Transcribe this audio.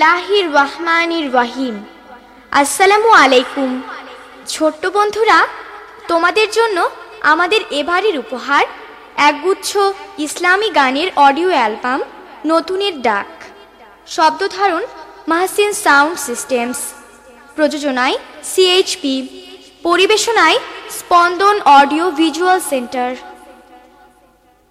লাহির রহমানির রহিম। আসসালামু আলাইকুম। ছোট্ট বন্ধুরা, তোমাদের জন্য আমাদের এবারের উপহার একগুচ্ছ ইসলামী গানের অডিও অ্যালবাম নতুনের ডাক। শব্দধারণ মাহসিন সাউন্ড সিস্টেমস। প্রযোজনায় সিএইচপি পরিবেশনায় স্পন্দন অডিও ভিজুয়াল সেন্টার।